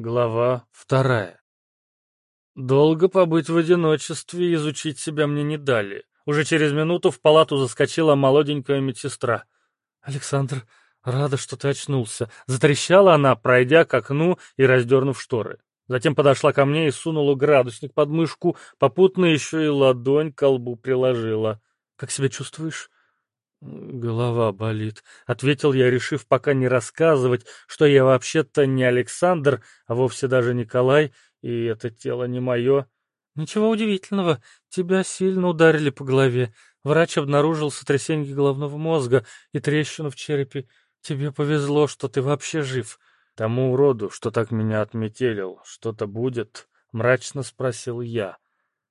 Глава вторая. Долго побыть в одиночестве и изучить себя мне не дали. Уже через минуту в палату заскочила молоденькая медсестра. «Александр, рада, что ты очнулся», — затрещала она, пройдя к окну и раздернув шторы. Затем подошла ко мне и сунула градусник под мышку, попутно еще и ладонь к колбу приложила. «Как себя чувствуешь?» «Голова болит», — ответил я, решив пока не рассказывать, что я вообще-то не Александр, а вовсе даже Николай, и это тело не мое. «Ничего удивительного, тебя сильно ударили по голове. Врач обнаружил сотрясение головного мозга и трещину в черепе. Тебе повезло, что ты вообще жив». «Тому уроду, что так меня отметелил, что-то будет?» — мрачно спросил я.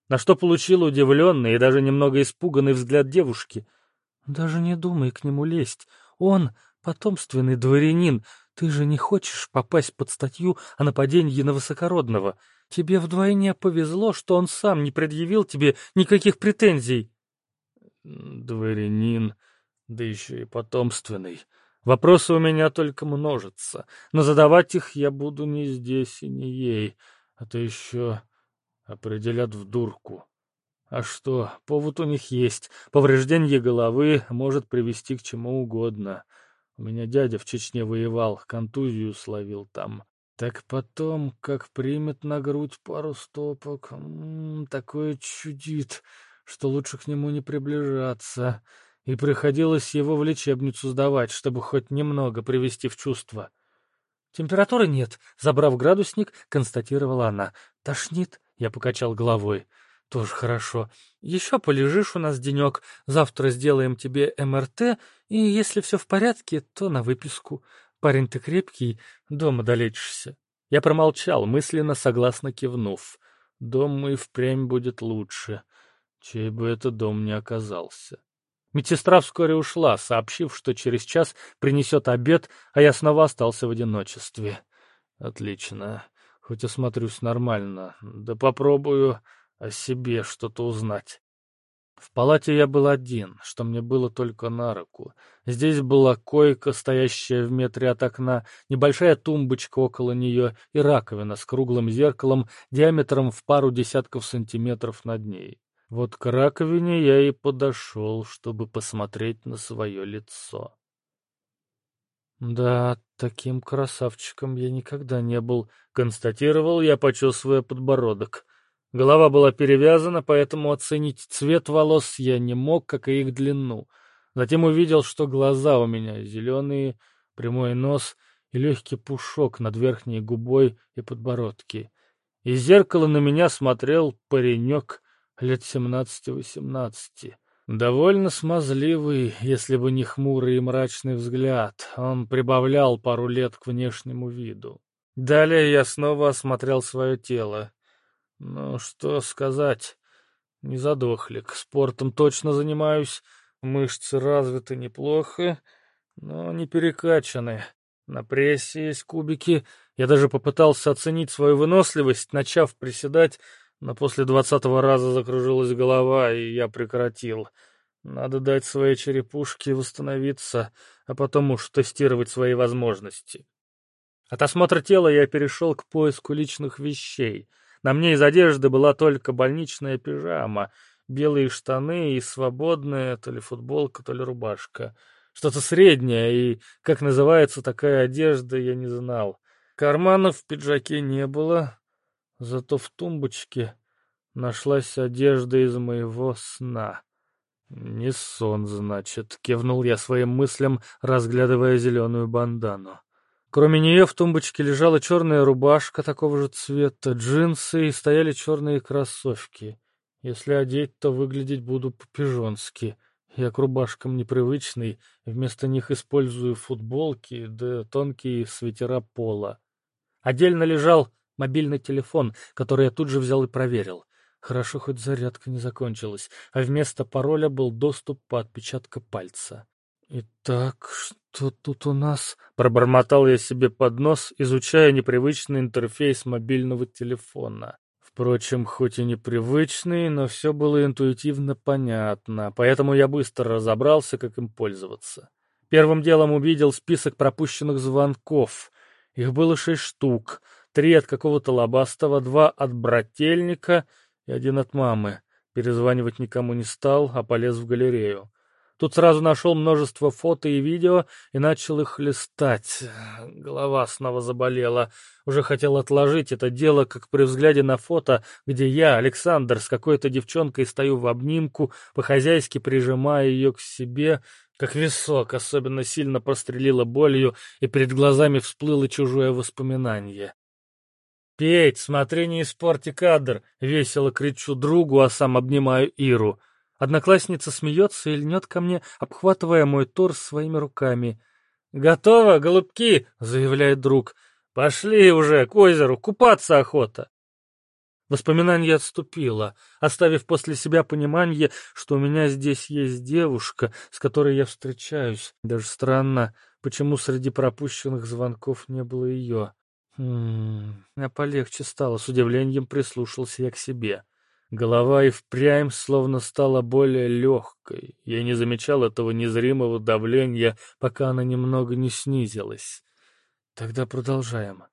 На что получил удивленный и даже немного испуганный взгляд девушки — даже не думай к нему лезть. Он потомственный дворянин. Ты же не хочешь попасть под статью о нападении на высокородного. Тебе вдвойне повезло, что он сам не предъявил тебе никаких претензий. Дворянин, да еще и потомственный. Вопросы у меня только множатся, но задавать их я буду не здесь и не ей, а то еще определят в дурку. А что, повод у них есть. Повреждение головы может привести к чему угодно. У меня дядя в Чечне воевал, контузию словил там. Так потом, как примет на грудь пару стопок, м -м, такое чудит, что лучше к нему не приближаться. И приходилось его в лечебницу сдавать, чтобы хоть немного привести в чувство. «Температуры нет», — забрав градусник, констатировала она. «Тошнит?» — я покачал головой. Тоже хорошо. Еще полежишь у нас денек, завтра сделаем тебе МРТ, и если все в порядке, то на выписку. Парень ты крепкий, дома долечишься. Я промолчал, мысленно согласно кивнув. Дом и впрямь будет лучше, чей бы это дом не оказался. Медсестра вскоре ушла, сообщив, что через час принесет обед, а я снова остался в одиночестве. Отлично. Хоть осмотрюсь нормально. Да попробую о себе что-то узнать. В палате я был один, что мне было только на руку. Здесь была койка, стоящая в метре от окна, небольшая тумбочка около нее и раковина с круглым зеркалом диаметром в пару десятков сантиметров над ней. Вот к раковине я и подошел, чтобы посмотреть на свое лицо. «Да, таким красавчиком я никогда не был», — констатировал я, почесывая подбородок. Голова была перевязана, поэтому оценить цвет волос я не мог, как и их длину. Затем увидел, что глаза у меня зеленые, прямой нос и легкий пушок над верхней губой и подбородке. Из зеркала на меня смотрел паренек лет семнадцати-восемнадцати. Довольно смазливый, если бы не хмурый и мрачный взгляд. Он прибавлял пару лет к внешнему виду. Далее я снова осмотрел свое тело. Ну, что сказать, не задохлик. Спортом точно занимаюсь, мышцы развиты неплохо, но не перекачаны. На прессе есть кубики. Я даже попытался оценить свою выносливость, начав приседать, но после двадцатого раза закружилась голова, и я прекратил. Надо дать своей черепушке восстановиться, а потом уж тестировать свои возможности. От осмотра тела я перешел к поиску личных вещей — на мне из одежды была только больничная пижама, белые штаны и свободная то ли футболка, то ли рубашка. Что-то среднее, и как называется такая одежда, я не знал. Карманов в пиджаке не было, зато в тумбочке нашлась одежда из моего сна. «Не сон, значит», — кивнул я своим мыслям, разглядывая зеленую бандану. Кроме нее в тумбочке лежала черная рубашка такого же цвета, джинсы и стояли черные кроссовки. Если одеть, то выглядеть буду по-пижонски. Я к рубашкам непривычный, вместо них использую футболки да тонкие свитера пола. Отдельно лежал мобильный телефон, который я тут же взял и проверил. Хорошо, хоть зарядка не закончилась, а вместо пароля был доступ по отпечатку пальца. «Итак, что тут у нас?» — пробормотал я себе под нос, изучая непривычный интерфейс мобильного телефона. Впрочем, хоть и непривычный, но все было интуитивно понятно, поэтому я быстро разобрался, как им пользоваться. Первым делом увидел список пропущенных звонков. Их было шесть штук. Три от какого-то лобастого, два от брательника и один от мамы. Перезванивать никому не стал, а полез в галерею. Тут сразу нашел множество фото и видео и начал их листать. Голова снова заболела. Уже хотел отложить это дело, как при взгляде на фото, где я, Александр, с какой-то девчонкой стою в обнимку, по-хозяйски прижимая ее к себе, как висок, особенно сильно прострелило болью, и перед глазами всплыло чужое воспоминание. «Петь, смотри, не испорти кадр!» — весело кричу другу, а сам обнимаю Иру. Одноклассница смеется и льнет ко мне, обхватывая мой торс своими руками. «Готово, голубки!» — заявляет друг. «Пошли уже к озеру, купаться охота!» Воспоминание отступило, оставив после себя понимание, что у меня здесь есть девушка, с которой я встречаюсь. Даже странно, почему среди пропущенных звонков не было ее. Хм, мне полегче стало, с удивлением прислушался я к себе. Голова и впрямь словно стала более легкой. Я не замечал этого незримого давления, пока она немного не снизилась. Тогда продолжаем.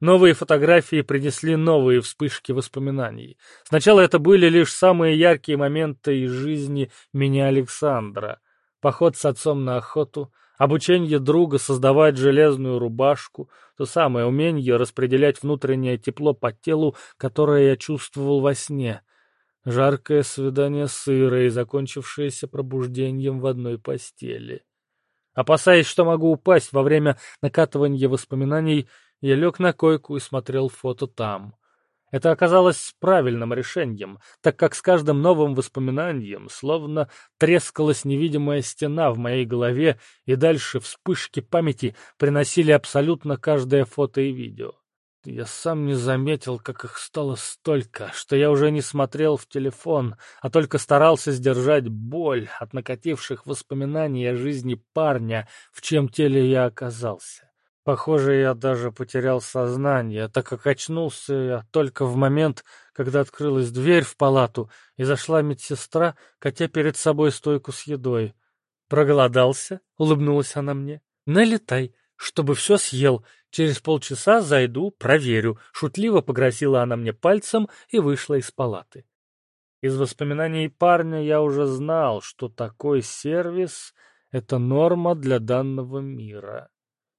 Новые фотографии принесли новые вспышки воспоминаний. Сначала это были лишь самые яркие моменты из жизни меня Александра. Поход с отцом на охоту, обучение друга создавать железную рубашку, то самое умение распределять внутреннее тепло по телу, которое я чувствовал во сне, жаркое свидание с Ирой, закончившееся пробуждением в одной постели. Опасаясь, что могу упасть во время накатывания воспоминаний, я лег на койку и смотрел фото там. Это оказалось правильным решением, так как с каждым новым воспоминанием словно трескалась невидимая стена в моей голове, и дальше вспышки памяти приносили абсолютно каждое фото и видео. Я сам не заметил, как их стало столько, что я уже не смотрел в телефон, а только старался сдержать боль от накативших воспоминаний о жизни парня, в чем теле я оказался. Похоже, я даже потерял сознание, так как очнулся я только в момент, когда открылась дверь в палату и зашла медсестра, катя перед собой стойку с едой. «Проголодался?» — улыбнулась она мне. «Налетай, чтобы все съел. Через полчаса зайду, проверю». Шутливо погрозила она мне пальцем и вышла из палаты. Из воспоминаний парня я уже знал, что такой сервис — это норма для данного мира.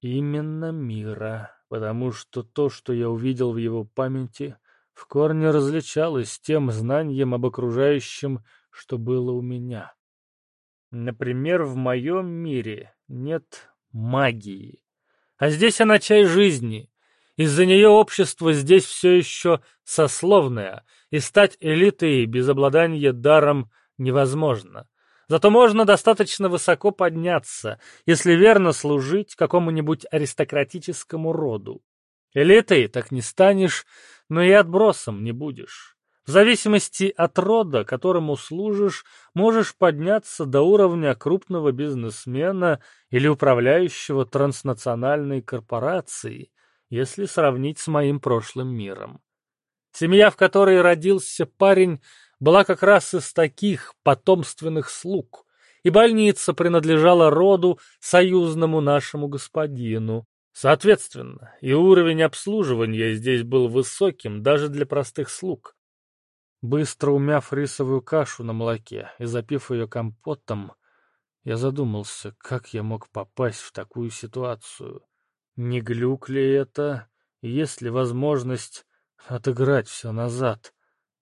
Именно мира, потому что то, что я увидел в его памяти, в корне различалось с тем знанием об окружающем, что было у меня. Например, в моем мире нет магии. А здесь она часть жизни. Из-за нее общество здесь все еще сословное, и стать элитой без обладания даром невозможно. Зато можно достаточно высоко подняться, если верно служить какому-нибудь аристократическому роду. Элитой так не станешь, но и отбросом не будешь. В зависимости от рода, которому служишь, можешь подняться до уровня крупного бизнесмена или управляющего транснациональной корпорацией, если сравнить с моим прошлым миром. Семья, в которой родился парень, была как раз из таких потомственных слуг, и больница принадлежала роду союзному нашему господину. Соответственно, и уровень обслуживания здесь был высоким даже для простых слуг. Быстро умяв рисовую кашу на молоке и запив ее компотом, я задумался, как я мог попасть в такую ситуацию. Не глюк ли это? Есть ли возможность отыграть все назад?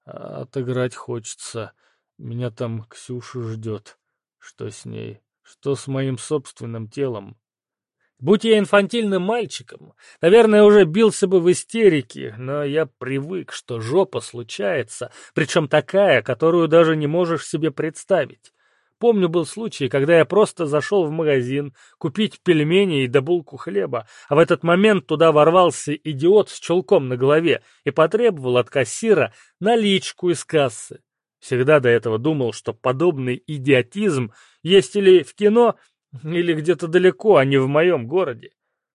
А отыграть хочется. Меня там Ксюша ждет. Что с ней? Что с моим собственным телом? Будь я инфантильным мальчиком, наверное, уже бился бы в истерике, но я привык, что жопа случается, причем такая, которую даже не можешь себе представить. Помню, был случай, когда я просто зашел в магазин купить пельмени и да булку хлеба, а в этот момент туда ворвался идиот с чулком на голове и потребовал от кассира наличку из кассы. Всегда до этого думал, что подобный идиотизм есть или в кино, или где-то далеко, а не в моем городе.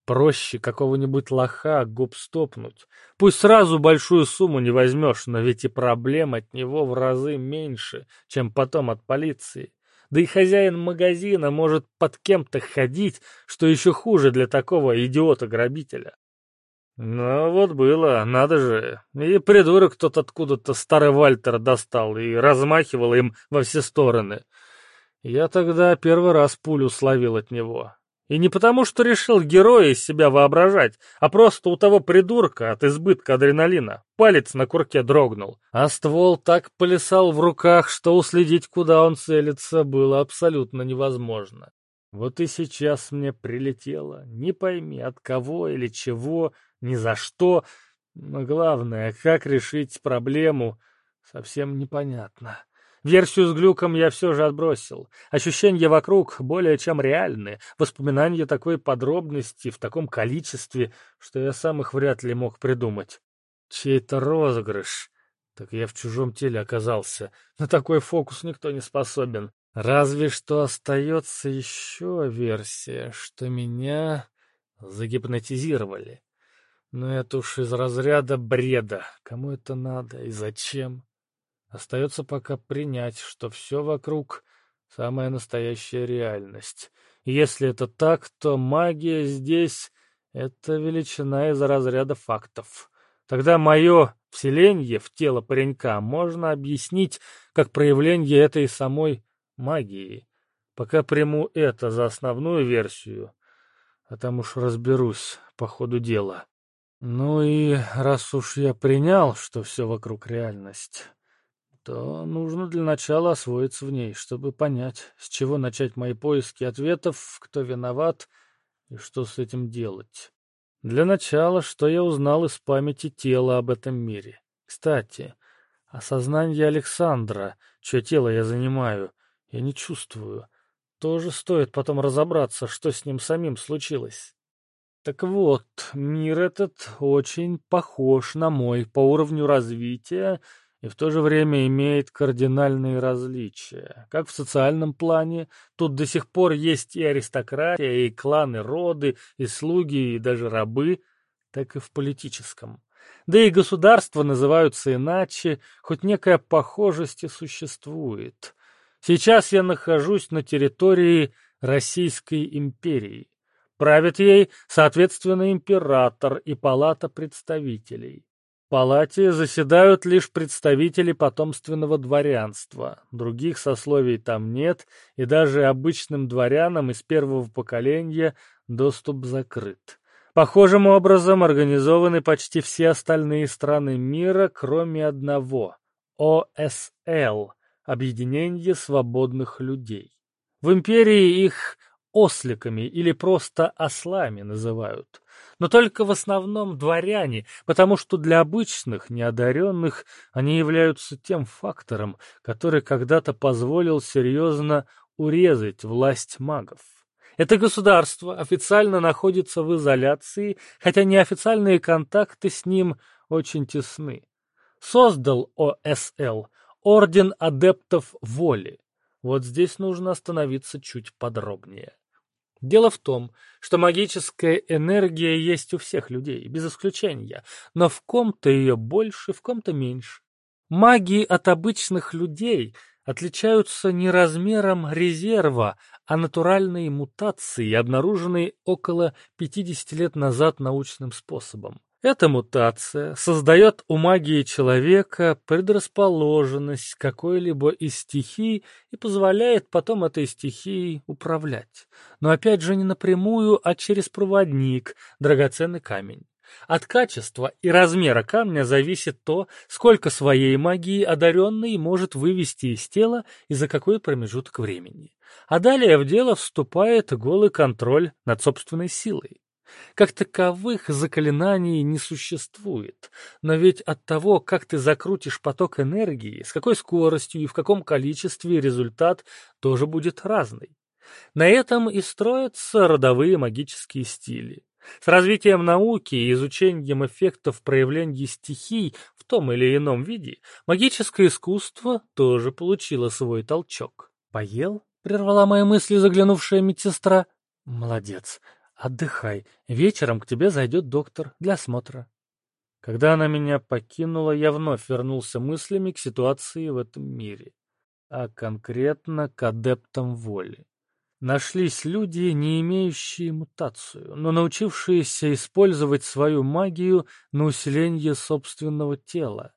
Проще какого-нибудь лоха губстопнуть. Пусть сразу большую сумму не возьмешь, но ведь и проблем от него в разы меньше, чем потом от полиции. Да и хозяин магазина может под кем-то ходить, что еще хуже для такого идиота-грабителя. Ну вот было, надо же. И придурок тот откуда-то старый Вальтер достал и размахивал им во все стороны. Я тогда первый раз пулю словил от него. И не потому, что решил героя из себя воображать, а просто у того придурка от избытка адреналина палец на курке дрогнул, а ствол так плясал в руках, что уследить, куда он целится, было абсолютно невозможно. Вот и сейчас мне прилетело, не пойми от кого или чего, ни за что, но главное, как решить проблему, совсем непонятно. Версию с глюком я все же отбросил. Ощущения вокруг более чем реальны, воспоминания такой подробности в таком количестве, что я сам их вряд ли мог придумать. Чей-то розыгрыш. Так я в чужом теле оказался. На такой фокус никто не способен. Разве что остается еще версия, что меня загипнотизировали. Но это уж из разряда бреда. Кому это надо и зачем? Остается пока принять, что все вокруг — самая настоящая реальность. Если это так, то магия здесь — это величина из разряда фактов. Тогда мое вселенье в тело паренька можно объяснить как проявление этой самой магии. Пока приму это за основную версию, а там уж разберусь по ходу дела. Ну и раз уж я принял, что все вокруг реальность, то нужно для начала освоиться в ней, чтобы понять, с чего начать мои поиски ответов, кто виноват и что с этим делать. Для начала, что я узнал из памяти тела об этом мире. Кстати, осознание Александра, чье тело я занимаю, я не чувствую. Тоже стоит потом разобраться, что с ним самим случилось. Так вот, мир этот очень похож на мой по уровню развития и в то же время имеет кардинальные различия. Как в социальном плане, тут до сих пор есть и аристократия, и кланы, роды, и слуги, и даже рабы, так и в политическом. Да и государства называются иначе, хоть некая похожесть и существует. Сейчас я нахожусь на территории Российской империи. Правит ей, соответственно, император и палата представителей. Палате заседают лишь представители потомственного дворянства. Других сословий там нет, и даже обычным дворянам из первого поколения доступ закрыт. Похожим образом организованы почти все остальные страны мира, кроме одного – ОСЛ – объединение свободных людей. В империи их осликами или просто ослами называют. Но только в основном дворяне, потому что для обычных, неодаренных они являются тем фактором, который когда-то позволил серьезно урезать власть магов. Это государство официально находится в изоляции, хотя неофициальные контакты с ним очень тесны. Создал ОСЛ Орден адептов воли. Вот здесь нужно остановиться чуть подробнее. Дело в том, что магическая энергия есть у всех людей, без исключения, но в ком-то ее больше, в ком-то меньше. Маги от обычных людей отличаются не размером резерва, а натуральной мутацией, обнаруженной около 50 лет назад научным способом. Эта мутация создает у магии человека предрасположенность какой-либо из стихий и позволяет потом этой стихией управлять. Но опять же не напрямую, а через проводник, драгоценный камень. От качества и размера камня зависит то, сколько своей магии одаренный может вывести из тела и за какой промежуток времени. А далее в дело вступает голый контроль над собственной силой. Как таковых заклинаний не существует, но ведь от того, как ты закрутишь поток энергии, с какой скоростью и в каком количестве результат тоже будет разный. На этом и строятся родовые магические стили. С развитием науки и изучением эффектов проявления стихий в том или ином виде магическое искусство тоже получило свой толчок. «Поел?» — прервала мои мысли заглянувшая медсестра. «Молодец. Отдыхай. Вечером к тебе зайдет доктор для осмотра. Когда она меня покинула, я вновь вернулся мыслями к ситуации в этом мире, а конкретно к адептам воли. Нашлись люди, не имеющие мутацию, но научившиеся использовать свою магию на усиление собственного тела.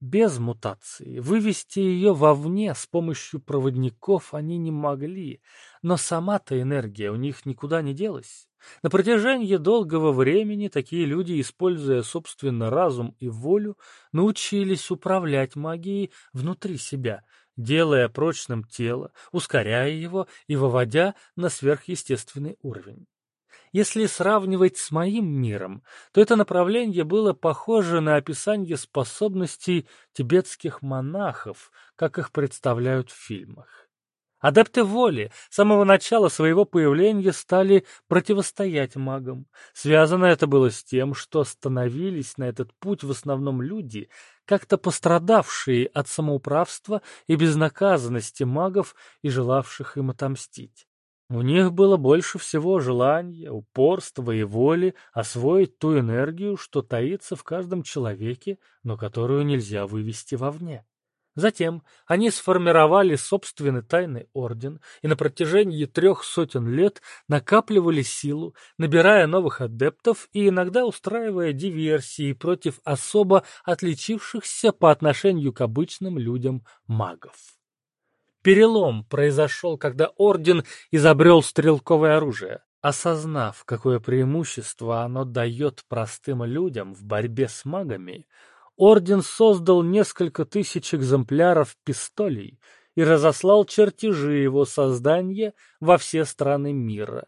Без мутации вывести ее вовне с помощью проводников они не могли, но сама-то энергия у них никуда не делась. На протяжении долгого времени такие люди, используя собственный разум и волю, научились управлять магией внутри себя, делая прочным тело, ускоряя его и выводя на сверхъестественный уровень. Если сравнивать с моим миром, то это направление было похоже на описание способностей тибетских монахов, как их представляют в фильмах. Адепты воли с самого начала своего появления стали противостоять магам. Связано это было с тем, что становились на этот путь в основном люди, как-то пострадавшие от самоуправства и безнаказанности магов и желавших им отомстить. У них было больше всего желания, упорства и воли освоить ту энергию, что таится в каждом человеке, но которую нельзя вывести вовне. Затем они сформировали собственный тайный орден и на протяжении трех сотен лет накапливали силу, набирая новых адептов и иногда устраивая диверсии против особо отличившихся по отношению к обычным людям магов. Перелом произошел, когда Орден изобрел стрелковое оружие. Осознав, какое преимущество оно дает простым людям в борьбе с магами, Орден создал несколько тысяч экземпляров пистолей и разослал чертежи его создания во все страны мира.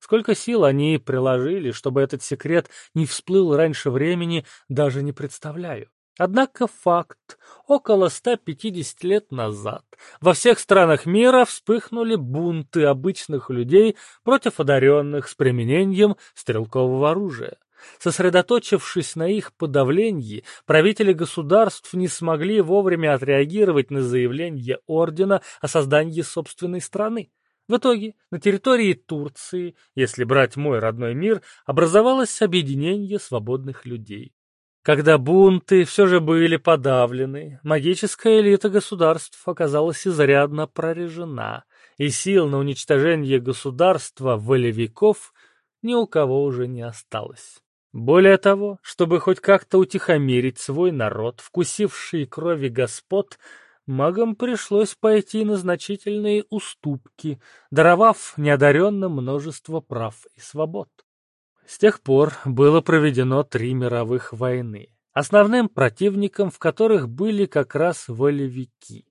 Сколько сил они приложили, чтобы этот секрет не всплыл раньше времени, даже не представляю. Однако факт. Около 150 лет назад во всех странах мира вспыхнули бунты обычных людей против одаренных с применением стрелкового оружия. Сосредоточившись на их подавлении, правители государств не смогли вовремя отреагировать на заявление ордена о создании собственной страны. В итоге на территории Турции, если брать мой родной мир, образовалось объединение свободных людей. Когда бунты все же были подавлены, магическая элита государств оказалась изрядно прорежена, и сил на уничтожение государства волевиков ни у кого уже не осталось. Более того, чтобы хоть как-то утихомирить свой народ, вкусивший крови господ, магам пришлось пойти на значительные уступки, даровав неодаренным множество прав и свобод. С тех пор было проведено три мировых войны, основным противником в которых были как раз волевики.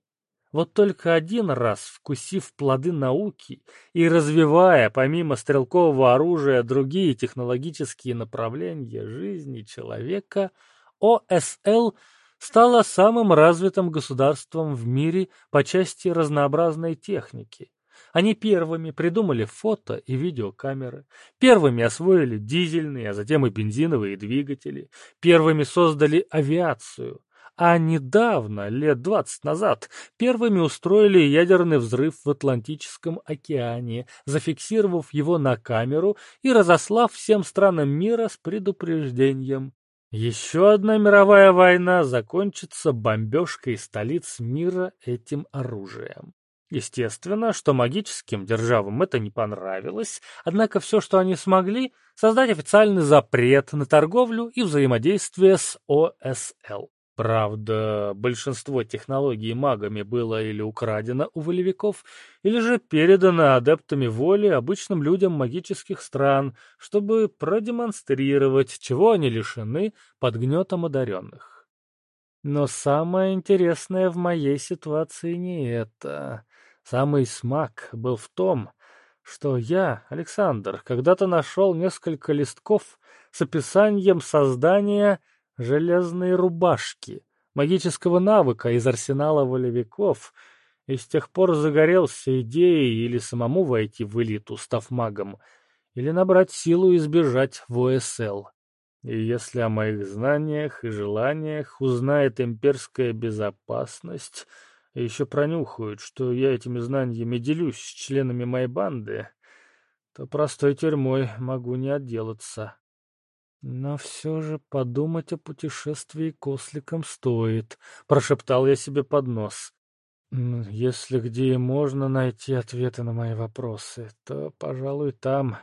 Вот только один раз, вкусив плоды науки и развивая помимо стрелкового оружия другие технологические направления жизни человека, ОСЛ стала самым развитым государством в мире по части разнообразной техники, они первыми придумали фото и видеокамеры, первыми освоили дизельные, а затем и бензиновые двигатели, первыми создали авиацию, а недавно, лет двадцать назад, первыми устроили ядерный взрыв в Атлантическом океане, зафиксировав его на камеру и разослав всем странам мира с предупреждением. Еще одна мировая война закончится бомбежкой столиц мира этим оружием. Естественно, что магическим державам это не понравилось, однако все, что они смогли, создать официальный запрет на торговлю и взаимодействие с ОСЛ. Правда, большинство технологий магами было или украдено у волевиков, или же передано адептами воли обычным людям магических стран, чтобы продемонстрировать, чего они лишены под гнетом одаренных. Но самое интересное в моей ситуации не это. Самый смак был в том, что я, Александр, когда-то нашел несколько листков с описанием создания железной рубашки, магического навыка из арсенала волевиков, и с тех пор загорелся идеей или самому войти в элиту, став магом, или набрать силу и сбежать в ОСЛ. И если о моих знаниях и желаниях узнает имперская безопасность, и еще пронюхают, что я этими знаниями делюсь с членами моей банды, то простой тюрьмой могу не отделаться. Но все же подумать о путешествии к осликам стоит, — прошептал я себе под нос. Если где и можно найти ответы на мои вопросы, то, пожалуй, там,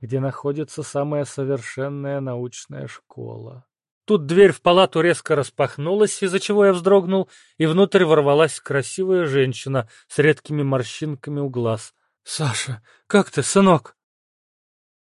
где находится самая совершенная научная школа. Тут дверь в палату резко распахнулась, из-за чего я вздрогнул, и внутрь ворвалась красивая женщина с редкими морщинками у глаз. «Саша, как ты, сынок?»